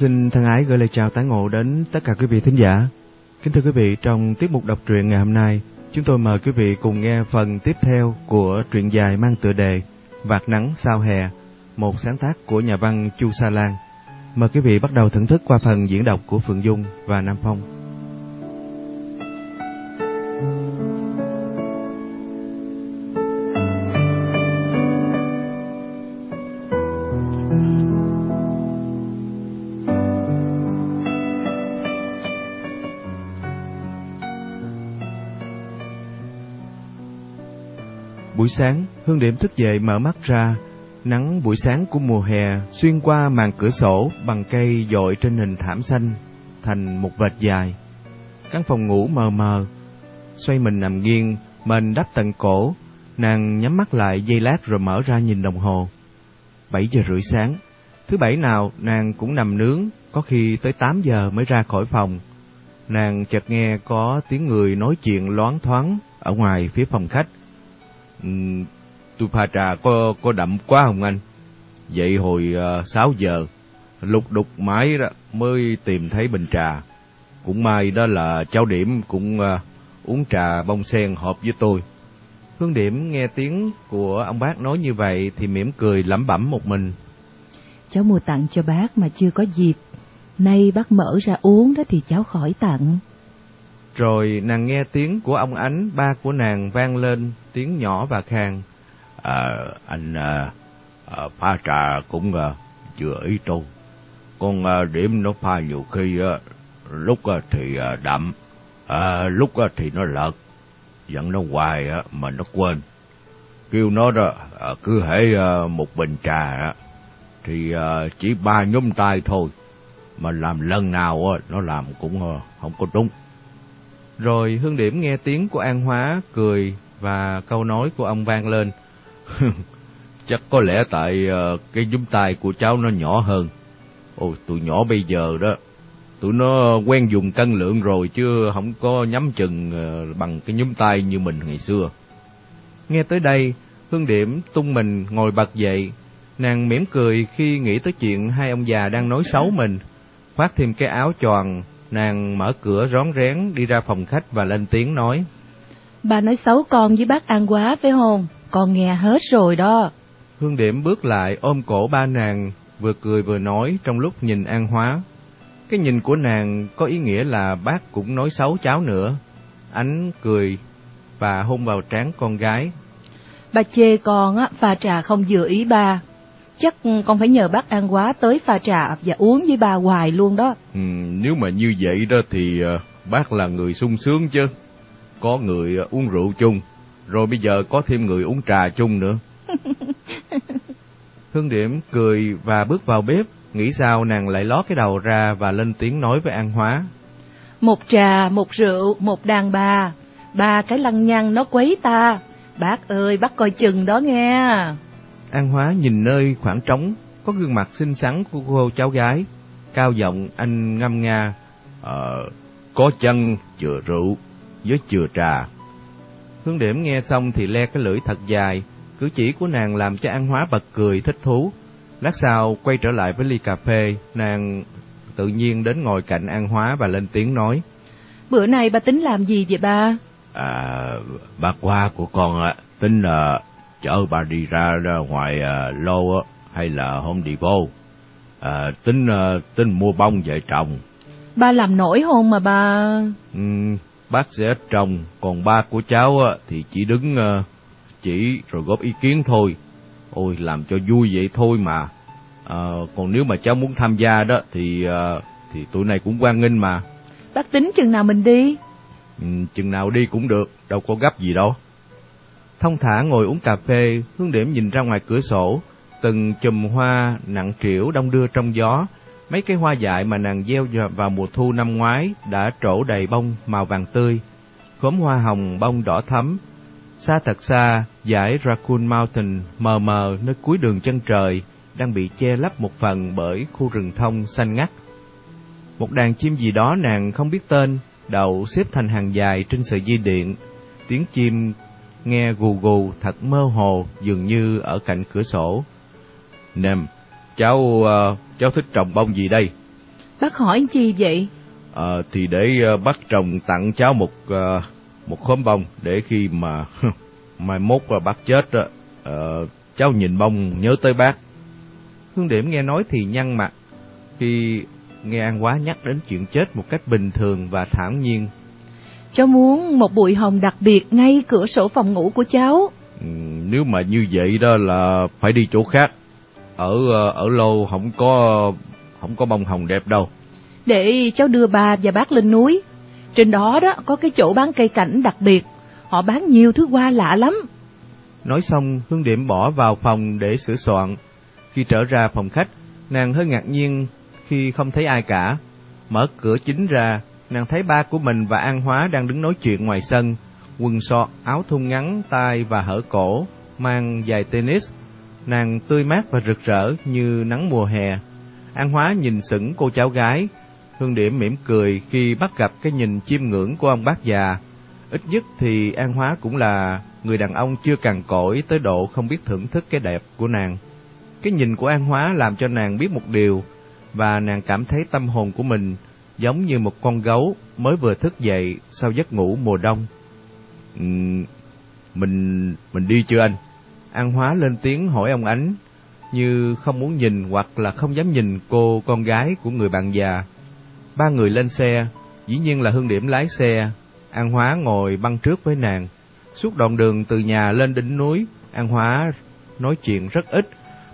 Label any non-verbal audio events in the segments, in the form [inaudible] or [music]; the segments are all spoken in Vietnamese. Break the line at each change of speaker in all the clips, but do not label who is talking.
Xin thân ái gửi lời chào tái ngộ đến tất cả quý vị thính giả. Kính thưa quý vị, trong tiết mục đọc truyện ngày hôm nay, chúng tôi mời quý vị cùng nghe phần tiếp theo của truyện dài mang tựa đề Vạt nắng sao hè, một sáng tác của nhà văn Chu Sa Lan. Mời quý vị bắt đầu thưởng thức qua phần diễn đọc của Phượng Dung và Nam Phong. Buổi sáng, Hương Điểm thức dậy mở mắt ra, nắng buổi sáng của mùa hè xuyên qua màn cửa sổ bằng cây dội trên hình thảm xanh thành một vệt dài. Căn phòng ngủ mờ mờ, xoay mình nằm nghiêng, mình đắp tận cổ, nàng nhắm mắt lại giây lát rồi mở ra nhìn đồng hồ. Bảy giờ rưỡi sáng, thứ bảy nào nàng cũng nằm nướng, có khi tới tám giờ mới ra khỏi phòng. Nàng chợt nghe có tiếng người nói chuyện loáng thoáng ở ngoài phía phòng khách Ừ, tôi pha trà có có đậm quá không anh? Vậy hồi uh, giờ, lục đục mãi đó mới tìm thấy bình trà. Cũng may đó là cháu Điểm cũng uh, uống trà bông sen hợp với tôi. Hương Điểm nghe tiếng của ông bác nói như vậy thì mỉm cười lẩm bẩm một mình.
Cháu mua tặng cho bác mà chưa có dịp. Nay bác mở ra uống đó thì cháu khỏi tặng.
Rồi nàng nghe tiếng của ông Ánh, ba của nàng vang lên, tiếng nhỏ và khàn.
À, anh à, à, pha trà cũng à, vừa ý tôi. Con à, điểm nó pha nhiều khi à, lúc à, thì à, đậm, à, lúc à, thì nó lợt. Dặn nó hoài à, mà nó quên. Kêu nó đó, à, cứ hễ à, một bình trà à, thì à, chỉ ba nhóm tay thôi. Mà làm lần nào à, nó làm cũng à, không có đúng.
Rồi Hương Điểm nghe tiếng của An Hóa cười và câu nói của ông vang lên. [laughs]
Chắc có lẽ tại uh, cái nhúm tay của cháu nó nhỏ hơn. Ôi, tụi nhỏ bây giờ đó, tụi nó quen dùng cân lượng rồi chứ không có nhắm chừng uh, bằng cái nhúm tay như mình ngày xưa.
Nghe tới đây, Hương Điểm tung mình ngồi bật dậy. Nàng mỉm cười khi nghĩ tới chuyện hai ông già đang nói xấu mình. Khoác thêm cái áo choàng Nàng mở cửa rón rén đi ra phòng khách và lên tiếng nói.
Bà nói xấu con với bác An quá phải không? Con nghe hết rồi đó.
Hương Điểm bước lại ôm cổ ba nàng, vừa cười vừa nói trong lúc nhìn An Hóa. Cái nhìn của nàng có ý nghĩa là bác cũng nói xấu cháu nữa. Ánh cười và hôn vào trán con gái.
Bà chê con á, pha trà không vừa ý ba, chắc con phải nhờ bác An Quá tới pha trà và uống với bà hoài luôn đó.
Ừ, nếu mà như vậy đó thì uh, bác là người sung sướng chứ. Có người uh, uống rượu chung, rồi bây giờ có thêm người uống trà chung nữa. [laughs]
Hương Điểm cười và bước vào bếp, nghĩ sao nàng lại ló cái đầu ra và lên tiếng nói với An Hóa.
Một trà, một rượu, một đàn bà, ba cái lăng nhăng nó quấy ta. Bác ơi, bác coi chừng đó nghe.
An Hóa nhìn nơi khoảng trống, có gương mặt xinh xắn của cô cháu gái. Cao giọng anh ngâm nga,
Ờ, có chân chừa rượu với chừa trà.
Hướng điểm nghe xong thì le cái lưỡi thật dài, cử chỉ của nàng làm cho An Hóa bật cười thích thú. Lát sau quay trở lại với ly cà phê, nàng tự nhiên đến ngồi cạnh An Hóa và lên tiếng nói.
Bữa nay bà tính làm gì vậy ba?
À, bà qua của con á, tính là chở bà đi ra, ra ngoài uh, lô á, hay là Home Depot. À, tính uh, tính mua bông về trồng.
Ba làm nổi không mà ba?
Ừ, bác sẽ trồng, còn ba của cháu á, thì chỉ đứng uh, chỉ rồi góp ý kiến thôi. Ôi, làm cho vui vậy thôi mà. À, còn nếu mà cháu muốn tham gia đó thì uh, thì tụi này cũng quan nghênh mà.
Bác tính chừng nào mình đi?
Ừ, chừng nào đi cũng được, đâu có gấp gì đâu.
Thông thả ngồi uống cà phê, hương điểm nhìn ra ngoài cửa sổ, từng chùm hoa nặng trĩu đông đưa trong gió. Mấy cái hoa dại mà nàng gieo vào mùa thu năm ngoái đã trổ đầy bông màu vàng tươi. Khóm hoa hồng bông đỏ thắm. Xa thật xa, dải Raccoon Mountain mờ mờ nơi cuối đường chân trời đang bị che lấp một phần bởi khu rừng thông xanh ngắt. Một đàn chim gì đó nàng không biết tên, đậu xếp thành hàng dài trên sợi dây điện. Tiếng chim nghe gù gù thật mơ hồ dường như ở cạnh cửa sổ.
Nem, cháu uh, cháu thích trồng bông gì đây?
Bác hỏi chi vậy?
À, thì để uh, bác trồng tặng cháu một uh, một khóm bông để khi mà mai mốt uh, bác chết uh, cháu nhìn bông nhớ tới bác.
Hương Điểm nghe nói thì nhăn mặt khi nghe An Quá nhắc đến chuyện chết một cách bình thường và thản nhiên.
Cháu muốn một bụi hồng đặc biệt ngay cửa sổ phòng ngủ của cháu.
Ừ, nếu mà như vậy đó là phải đi chỗ khác. Ở ở lâu không có không có bông hồng đẹp đâu.
Để cháu đưa bà và bác lên núi. Trên đó đó có cái chỗ bán cây cảnh đặc biệt. Họ bán nhiều thứ hoa lạ lắm.
Nói xong, Hương Điểm bỏ vào phòng để sửa soạn. Khi trở ra phòng khách, nàng hơi ngạc nhiên khi không thấy ai cả. Mở cửa chính ra, nàng thấy ba của mình và An Hóa đang đứng nói chuyện ngoài sân, quần sọt, áo thun ngắn, tay và hở cổ, mang giày tennis. Nàng tươi mát và rực rỡ như nắng mùa hè. An Hóa nhìn sững cô cháu gái, Hương Điểm mỉm cười khi bắt gặp cái nhìn chiêm ngưỡng của ông bác già. Ít nhất thì An Hóa cũng là người đàn ông chưa cằn cỗi tới độ không biết thưởng thức cái đẹp của nàng. Cái nhìn của An Hóa làm cho nàng biết một điều, và nàng cảm thấy tâm hồn của mình giống như một con gấu mới vừa thức dậy sau giấc ngủ mùa đông.
Ừ, mình mình đi chưa anh?
An Hóa lên tiếng hỏi ông Ánh, như không muốn nhìn hoặc là không dám nhìn cô con gái của người bạn già. Ba người lên xe, dĩ nhiên là Hương Điểm lái xe, An Hóa ngồi băng trước với nàng. Suốt đoạn đường từ nhà lên đỉnh núi, An Hóa nói chuyện rất ít,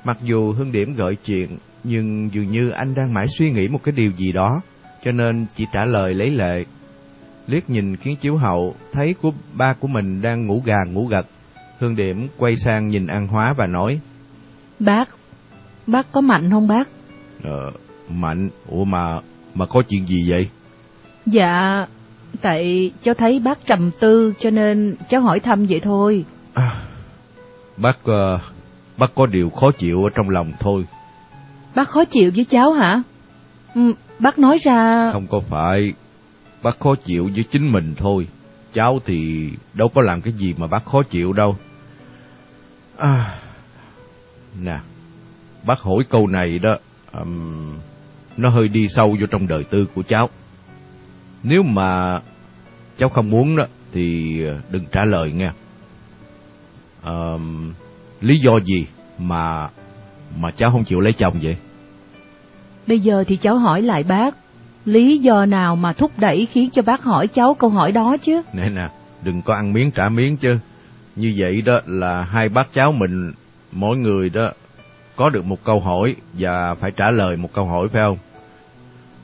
mặc dù Hương Điểm gợi chuyện, nhưng dường như anh đang mãi suy nghĩ một cái điều gì đó, cho nên chỉ trả lời lấy lệ. Liếc nhìn kiến chiếu hậu, thấy của ba của mình đang ngủ gà ngủ gật. Hương Điểm quay sang nhìn An Hóa và nói,
Bác, bác có mạnh không bác?
Ờ, mạnh, ủa mà, mà có chuyện gì vậy?
Dạ, tại cháu thấy bác trầm tư cho nên cháu hỏi thăm vậy thôi. À,
bác, uh, bác có điều khó chịu ở trong lòng thôi.
Bác khó chịu với cháu hả? Bác nói ra...
Không có phải, bác khó chịu với chính mình thôi. Cháu thì đâu có làm cái gì mà bác khó chịu đâu. À, nè, bác hỏi câu này đó, um, nó hơi đi sâu vô trong đời tư của cháu. Nếu mà cháu không muốn đó, thì ờ, đừng trả lời nghe Um, lý do gì mà mà cháu không chịu lấy chồng vậy?
Bây giờ thì cháu hỏi lại bác, lý do nào mà thúc đẩy khiến cho bác hỏi cháu câu hỏi đó chứ?
Nè nè, đừng có ăn miếng trả miếng chứ. Như vậy đó là hai bác cháu mình, mỗi người đó có được một câu hỏi và phải trả lời một câu hỏi phải không?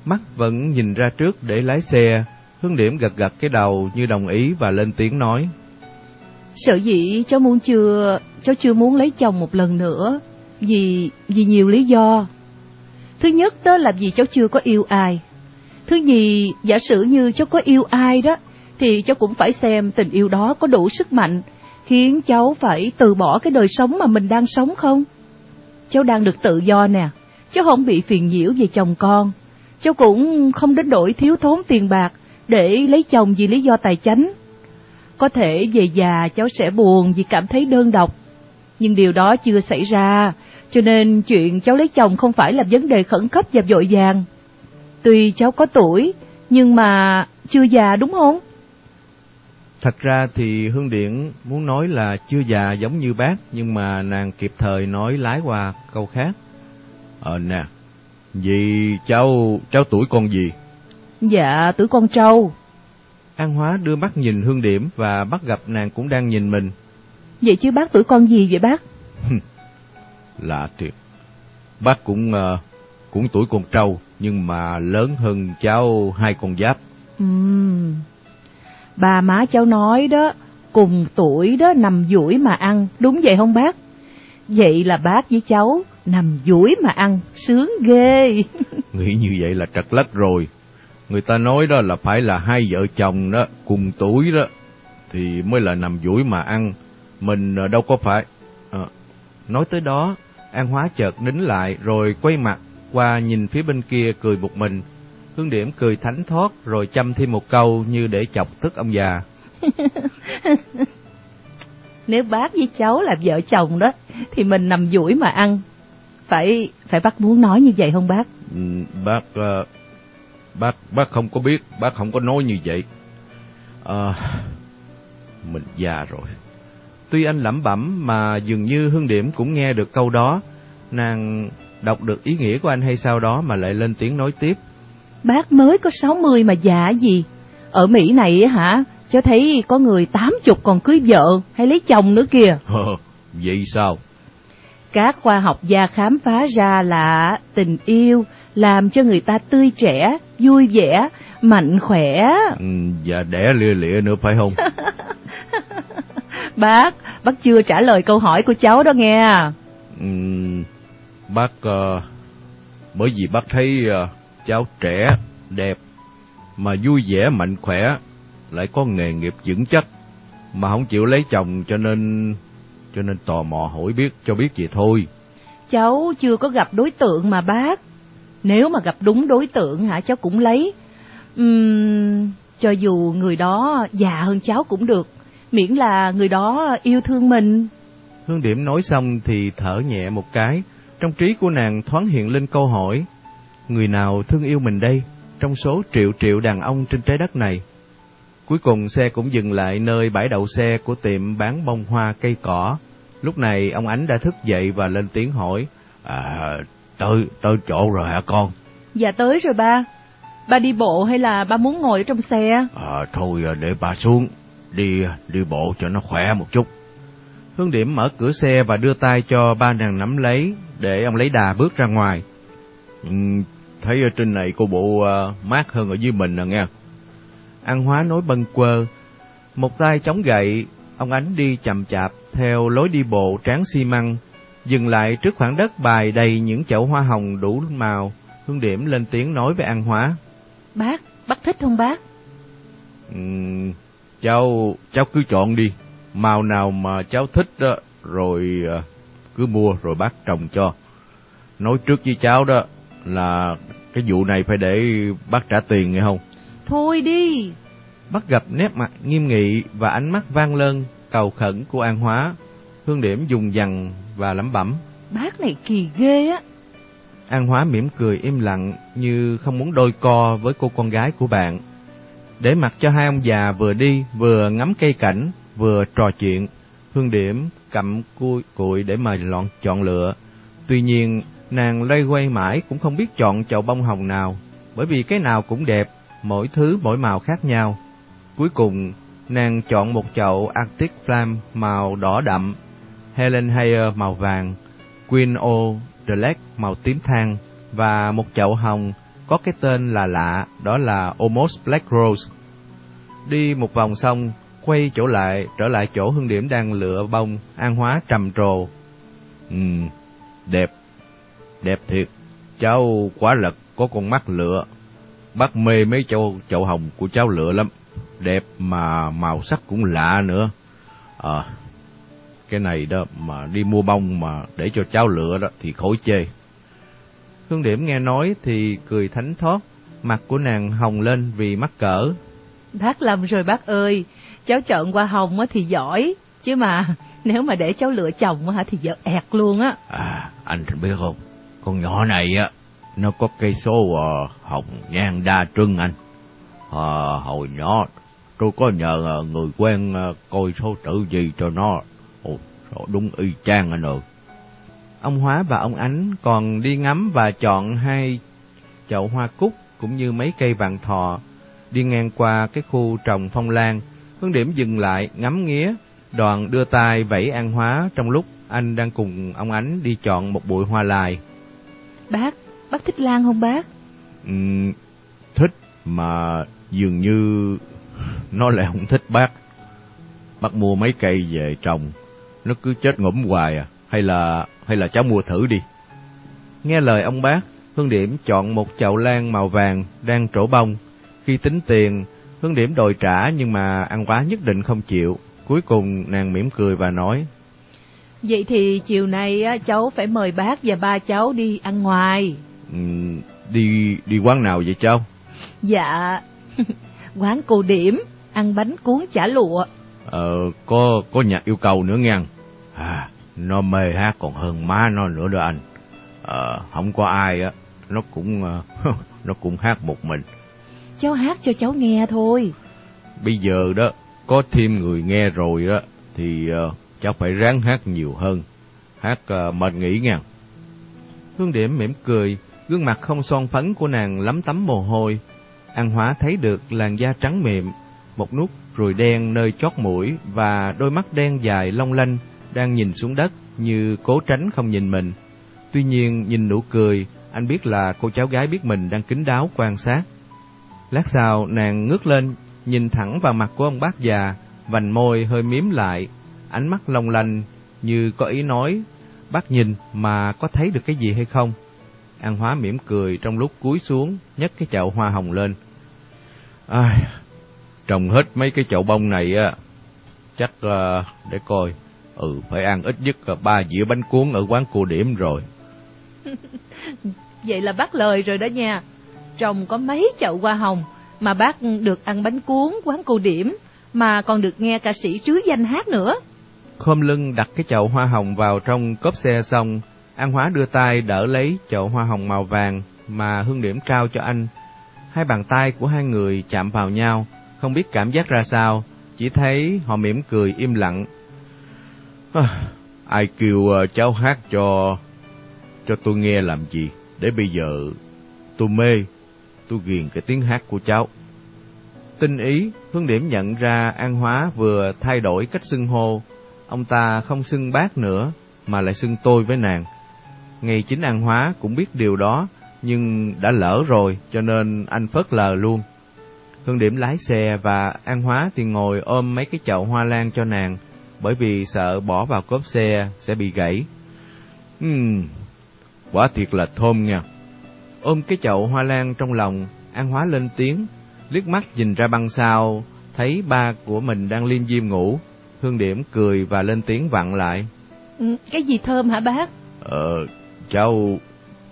Mắt vẫn nhìn ra trước để lái xe, Hướng Điểm gật gật cái đầu như đồng ý và lên tiếng nói.
Sợ dĩ cháu muốn chưa, cháu chưa muốn lấy chồng một lần nữa, vì, vì nhiều lý do. Thứ nhất đó là vì cháu chưa có yêu ai. Thứ nhì, giả sử như cháu có yêu ai đó, thì cháu cũng phải xem tình yêu đó có đủ sức mạnh, khiến cháu phải từ bỏ cái đời sống mà mình đang sống không? Cháu đang được tự do nè, cháu không bị phiền nhiễu về chồng con. Cháu cũng không đến đổi thiếu thốn tiền bạc để lấy chồng vì lý do tài chánh. Có thể về già cháu sẽ buồn vì cảm thấy đơn độc, nhưng điều đó chưa xảy ra, cho nên chuyện cháu lấy chồng không phải là vấn đề khẩn cấp và vội vàng. Tuy cháu có tuổi, nhưng mà chưa già đúng không?
Thật ra thì Hương Điển muốn nói là chưa già giống như bác, nhưng mà nàng kịp thời nói lái qua câu khác.
Ờ nè, vì cháu, cháu tuổi con gì?
Dạ, tuổi con trâu.
An Hóa đưa mắt nhìn Hương Điểm và bắt gặp nàng cũng đang nhìn mình.
Vậy chứ bác tuổi con gì vậy bác?
Lạ tuyệt. Bác cũng uh, cũng tuổi con trâu, nhưng mà lớn hơn cháu hai con giáp.
Ừm. Bà má cháu nói đó, cùng tuổi đó nằm duỗi mà ăn, đúng vậy không bác? Vậy là bác với cháu nằm duỗi mà ăn, sướng ghê. [laughs]
Nghĩ như vậy là trật lất rồi. Người ta nói đó là phải là hai vợ chồng đó, cùng tuổi đó, thì mới là nằm duỗi mà ăn. Mình ờ, đâu có phải. À,
nói tới đó, An Hóa chợt nín lại rồi quay mặt qua nhìn phía bên kia cười một mình. Hương Điểm cười thánh thoát rồi chăm thêm một câu như để chọc tức ông già. [laughs]
Nếu bác với cháu là vợ chồng đó, thì mình nằm duỗi mà ăn. Phải phải bác muốn nói như vậy không bác?
Ừ, bác uh, bác bác không có biết, bác không có nói như vậy. À, mình già rồi.
Tuy anh lẩm bẩm mà dường như Hương Điểm cũng nghe được câu đó, nàng đọc được ý nghĩa của anh hay sau đó mà lại lên tiếng nói tiếp.
Bác mới có 60 mà già gì? Ở Mỹ này hả? Cho thấy có người 80 còn cưới vợ hay lấy chồng nữa kìa. [laughs]
Vậy sao?
Các khoa học gia khám phá ra là tình yêu làm cho người ta tươi trẻ, vui vẻ, mạnh khỏe.
Ừ, và đẻ lia lịa nữa phải không? [laughs]
bác, bác chưa trả lời câu hỏi của cháu đó nghe.
Ừ, bác, uh, bởi vì bác thấy uh, cháu trẻ, đẹp, mà vui vẻ, mạnh khỏe, lại có nghề nghiệp vững chắc, mà không chịu lấy chồng cho nên cho nên tò mò hỏi biết cho biết gì thôi.
Cháu chưa có gặp đối tượng mà bác. Nếu mà gặp đúng đối tượng hả cháu cũng lấy. Uhm, cho dù người đó già hơn cháu cũng được, miễn là người đó yêu thương mình.
Hương Điểm nói xong thì thở nhẹ một cái, trong trí của nàng thoáng hiện lên câu hỏi, người nào thương yêu mình đây, trong số triệu triệu đàn ông trên trái đất này? Cuối cùng xe cũng dừng lại nơi bãi đậu xe của tiệm bán bông hoa cây cỏ. Lúc này ông Ánh đã thức dậy và lên tiếng hỏi,
À, tới, tới chỗ rồi hả con?
Dạ tới rồi ba. Ba đi bộ hay là ba muốn ngồi ở trong xe?
À, thôi để ba xuống, đi đi bộ cho nó khỏe một chút.
Hương Điểm mở cửa xe và đưa tay cho ba nàng nắm lấy, để ông lấy đà bước ra ngoài.
Ừ, thấy ở trên này cô bộ uh, mát hơn ở dưới mình nè nghe.
An Hóa nói bâng quơ, một tay chống gậy, ông Ánh đi chậm chạp theo lối đi bộ tráng xi măng, dừng lại trước khoảng đất bài đầy những chậu hoa hồng đủ màu, Hương Điểm lên tiếng nói với An Hóa.
Bác, bác thích không bác?
Ừ, cháu, cháu cứ chọn đi, màu nào mà cháu thích đó, rồi à, cứ mua rồi bác trồng cho. Nói trước với cháu đó là cái vụ này phải để bác trả tiền nghe không?
Thôi đi.
Bắt gặp nét mặt nghiêm nghị và ánh mắt vang lơn, cầu khẩn của An Hóa. Hương Điểm dùng dằn và lẩm bẩm.
Bác này kỳ ghê á.
An Hóa mỉm cười im lặng như không muốn đôi co với cô con gái của bạn. Để mặc cho hai ông già vừa đi vừa ngắm cây cảnh, vừa trò chuyện, Hương Điểm cầm cui cụi để mà lọn chọn lựa. Tuy nhiên, nàng loay quay mãi cũng không biết chọn chậu bông hồng nào, bởi vì cái nào cũng đẹp, mỗi thứ mỗi màu khác nhau. Cuối cùng, nàng chọn một chậu Arctic Flame màu đỏ đậm, Helen Hayer màu vàng, Queen O The Lake màu tím than và một chậu hồng có cái tên là lạ, đó là Almost Black Rose. Đi một vòng xong, quay chỗ lại, trở lại chỗ Hương Điểm đang lựa bông, An Hóa trầm trồ.
Ừm, đẹp, đẹp thiệt, cháu quá lật có con mắt lựa. Bác mê mấy chậu, chậu hồng của cháu lựa lắm, đẹp mà màu sắc cũng lạ nữa. À, cái này đó mà đi mua bông mà để cho cháu lựa đó thì khỏi chê.
Hương Điểm nghe nói thì cười thánh thót, mặt của nàng hồng lên vì mắc cỡ.
Bác lầm rồi bác ơi, cháu chọn qua hồng thì giỏi, chứ mà nếu mà để cháu lựa chồng hả thì dở ẹt luôn á.
À, anh biết không, con nhỏ này á, nó có cây số uh, hồng nhan đa trưng anh. À, hồi nhỏ tôi có nhờ uh, người quen uh, coi số tự gì cho nó. Ồ, đúng y chang anh ơi.
Ông Hóa và ông Ánh còn đi ngắm và chọn hai chậu hoa cúc cũng như mấy cây vàng thọ. Đi ngang qua cái khu trồng phong lan, Hướng Điểm dừng lại ngắm nghía, đoàn đưa tay vẫy An Hóa trong lúc anh đang cùng ông Ánh đi chọn một bụi hoa lai.
Bác, bác thích lan không bác?
Ừ, thích mà dường như nó lại không thích bác. Bác mua mấy cây về trồng, nó cứ chết ngủm hoài à, hay là hay là cháu mua thử đi.
Nghe lời ông bác, Hương Điểm chọn một chậu lan màu vàng đang trổ bông. Khi tính tiền, Hương Điểm đòi trả nhưng mà ăn quá nhất định không chịu. Cuối cùng nàng mỉm cười và nói.
Vậy thì chiều nay cháu phải mời bác và ba cháu đi ăn ngoài.
Ừ, đi đi quán nào vậy cháu?
Dạ, [laughs] quán cô điểm, ăn bánh cuốn chả lụa.
Ờ, có có nhạc yêu cầu nữa nghe. À, nó mê hát còn hơn má nó nữa đó anh. Ờ, không có ai á, nó cũng [laughs] nó cũng hát một mình.
cháu hát cho cháu nghe thôi.
Bây giờ đó, có thêm người nghe rồi đó, thì uh, cháu phải ráng hát nhiều hơn. Hát uh, mệt nghỉ nha.
Hương Điểm mỉm cười, gương mặt không son phấn của nàng lắm tấm mồ hôi. An Hóa thấy được làn da trắng mịn, một nút ruồi đen nơi chót mũi và đôi mắt đen dài long lanh đang nhìn xuống đất như cố tránh không nhìn mình. Tuy nhiên nhìn nụ cười, anh biết là cô cháu gái biết mình đang kính đáo quan sát. Lát sau nàng ngước lên, nhìn thẳng vào mặt của ông bác già, vành môi hơi miếm lại, ánh mắt long lanh như có ý nói, bác nhìn mà có thấy được cái gì hay không? An Hóa mỉm cười trong lúc cúi xuống, nhấc cái chậu hoa hồng lên.
Ai, trồng hết mấy cái chậu bông này á, chắc uh, để coi, ừ phải ăn ít nhất uh, ba dĩa bánh cuốn ở quán cô điểm rồi. [laughs]
Vậy là bác lời rồi đó nha. Trồng có mấy chậu hoa hồng mà bác được ăn bánh cuốn quán cô điểm mà còn được nghe ca sĩ trứ danh hát nữa.
Khom lưng đặt cái chậu hoa hồng vào trong cốp xe xong, An Hóa đưa tay đỡ lấy chậu hoa hồng màu vàng mà Hương Điểm trao cho anh. Hai bàn tay của hai người chạm vào nhau, không biết cảm giác ra sao, chỉ thấy họ mỉm cười im lặng.
À, ai kêu ờ, cháu hát cho cho tôi nghe làm gì, để bây giờ tôi mê, tôi ghiền cái tiếng hát của cháu.
Tinh ý, Hương Điểm nhận ra An Hóa vừa thay đổi cách xưng hô, ông ta không xưng bác nữa, mà lại xưng tôi với nàng. Ngay chính An Hóa cũng biết điều đó, nhưng đã lỡ rồi, cho nên anh phớt lờ luôn. Hương Điểm lái xe và An Hóa thì ngồi ôm mấy cái chậu hoa lan cho nàng, bởi vì sợ bỏ vào cốp xe sẽ bị gãy.
Ừm, quả thiệt là thơm nha.
Ôm cái chậu hoa lan trong lòng, An Hóa lên tiếng, liếc mắt nhìn ra băng sau, thấy ba của mình đang liêm diêm ngủ. Hương Điểm cười và lên tiếng vặn lại.
Ừ, cái gì thơm hả bác?
Ờ, cháu,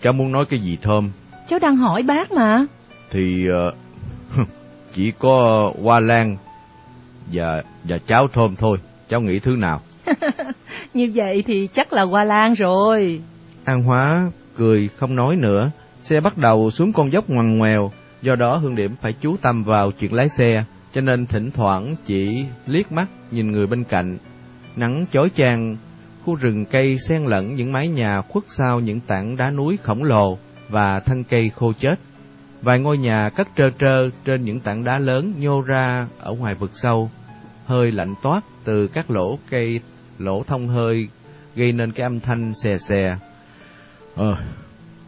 cháu muốn nói cái gì thơm?
Cháu đang hỏi bác mà.
Thì uh, [laughs] chỉ có hoa lan và và cháo thơm thôi. Cháu nghĩ thứ nào? [laughs]
Như vậy thì chắc là hoa lan rồi.
An Hóa cười không nói nữa, xe bắt đầu xuống con dốc ngoằn ngoèo, do đó Hương Điểm phải chú tâm vào chuyện lái xe, cho nên thỉnh thoảng chỉ liếc mắt nhìn người bên cạnh. Nắng chói chang, khu rừng cây xen lẫn những mái nhà khuất sau những tảng đá núi khổng lồ và thân cây khô chết. Vài ngôi nhà cất trơ trơ trên những tảng đá lớn nhô ra ở ngoài vực sâu, hơi lạnh toát từ các lỗ cây lỗ thông hơi gây nên cái âm thanh xè xè.
Ờ,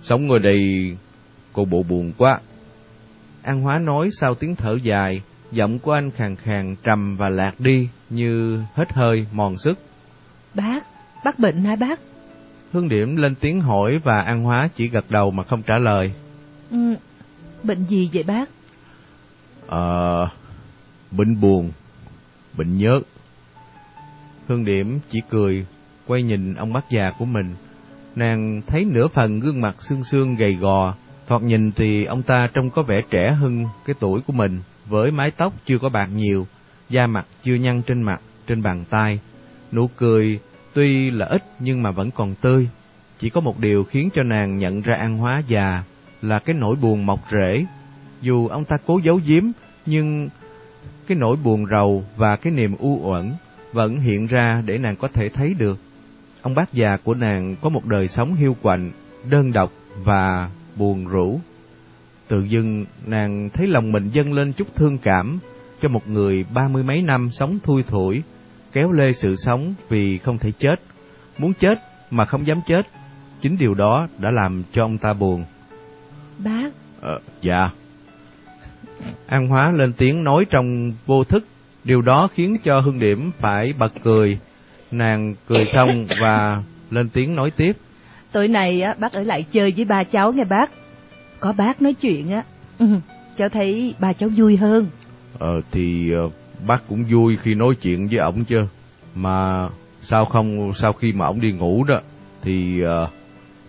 sống ở đây cô bộ buồn quá.
An Hóa nói sau tiếng thở dài, giọng của anh khàn khàn trầm và lạc đi như hết hơi mòn sức.
Bác, bác bệnh hả bác?
Hương Điểm lên tiếng hỏi và An Hóa chỉ gật đầu mà không trả lời.
Ừ, bệnh gì vậy bác?
Ờ, à, bệnh buồn, bệnh nhớ.
Hương Điểm chỉ cười, quay nhìn ông bác già của mình. Nàng thấy nửa phần gương mặt xương xương gầy gò, thoạt nhìn thì ông ta trông có vẻ trẻ hơn cái tuổi của mình, với mái tóc chưa có bạc nhiều, da mặt chưa nhăn trên mặt, trên bàn tay. Nụ cười tuy là ít nhưng mà vẫn còn tươi. Chỉ có một điều khiến cho nàng nhận ra An Hóa già là cái nỗi buồn mọc rễ. Dù ông ta cố giấu giếm, nhưng cái nỗi buồn rầu và cái niềm u uẩn vẫn hiện ra để nàng có thể thấy được. Ông bác già của nàng có một đời sống hiu quạnh, đơn độc và buồn rũ. Tự dưng nàng thấy lòng mình dâng lên chút thương cảm cho một người ba mươi mấy năm sống thui thủi, kéo lê sự sống vì không thể chết, muốn chết mà không dám chết. Chính điều đó đã làm cho ông ta buồn.
Bác.
Ờ, dạ.
An Hóa lên tiếng nói trong vô thức, điều đó khiến cho Hương Điểm phải bật cười. Nàng cười xong và lên tiếng nói tiếp.
Tối nay á bác ở lại chơi với ba cháu nghe bác. Có bác nói chuyện á, ừ, cháu thấy ba cháu vui hơn.
Ờ thì uh, bác cũng vui khi nói chuyện với ổng chứ. Mà sao không sau khi mà ổng đi ngủ đó thì uh,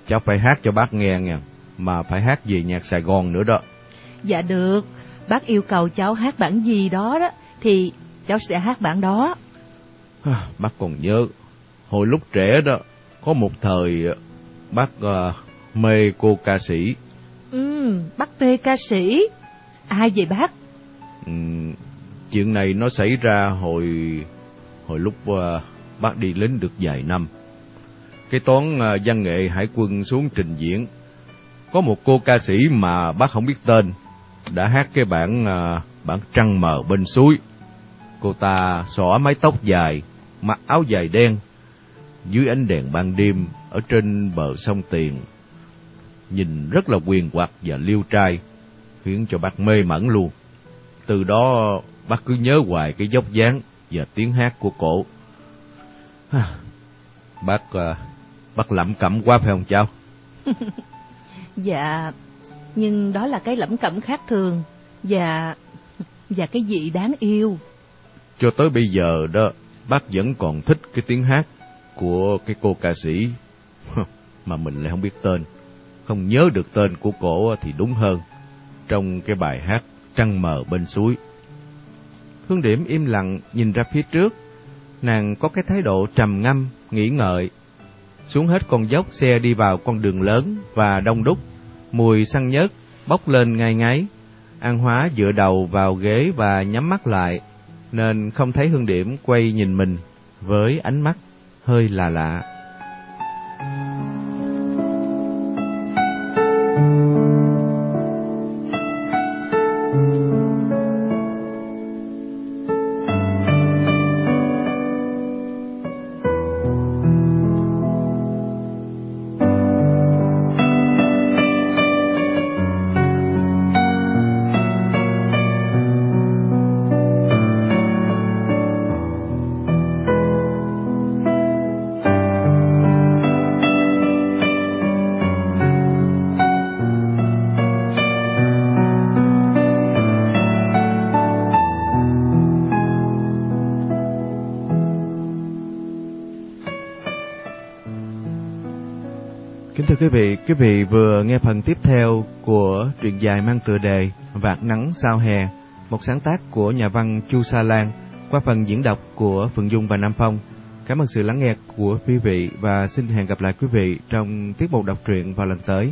cháu phải hát cho bác nghe nha, mà phải hát về nhạc Sài Gòn nữa đó.
Dạ được, bác yêu cầu cháu hát bản gì đó đó thì cháu sẽ hát bản đó.
À, bác còn nhớ hồi lúc trẻ đó có một thời bác uh, mê cô ca sĩ.
Ừ, bác mê ca sĩ. Ai vậy bác?
Ừ, chuyện này nó xảy ra hồi hồi lúc uh, bác đi lính được vài năm. Cái toán uh, văn nghệ hải quân xuống trình diễn. Có một cô ca sĩ mà bác không biết tên đã hát cái bản uh, bản trăng mờ bên suối. Cô ta xõa mái tóc dài, mặc áo dài đen, dưới ánh đèn ban đêm ở trên bờ sông Tiền. Nhìn rất là quyền quạt và liêu trai, khiến cho bác mê mẩn luôn. Từ đó bác cứ nhớ hoài cái dốc dáng và tiếng hát của cổ. bác uh, bác lẩm cẩm quá phải không cháu? [laughs]
dạ, nhưng đó là cái lẩm cẩm khác thường và và cái gì đáng yêu.
Cho tới bây giờ đó, bác vẫn còn thích cái tiếng hát của cái cô ca sĩ [laughs] mà mình lại không biết tên. Không nhớ được tên của cổ thì đúng hơn. Trong cái bài hát Trăng mờ bên suối.
Hương Điểm im lặng nhìn ra phía trước. Nàng có cái thái độ trầm ngâm, nghĩ ngợi. Xuống hết con dốc xe đi vào con đường lớn và đông đúc. Mùi xăng nhớt bốc lên ngay ngáy. An Hóa dựa đầu vào ghế và nhắm mắt lại, nên không thấy Hương Điểm quay nhìn mình với ánh mắt hơi là lạ. thưa quý vị, quý vị vừa nghe phần tiếp theo của truyện dài mang tựa đề Vạt nắng sao hè, một sáng tác của nhà văn Chu Sa Lan qua phần diễn đọc của Phượng Dung và Nam Phong. Cảm ơn sự lắng nghe của quý vị và xin hẹn gặp lại quý vị trong tiết mục đọc truyện vào lần tới.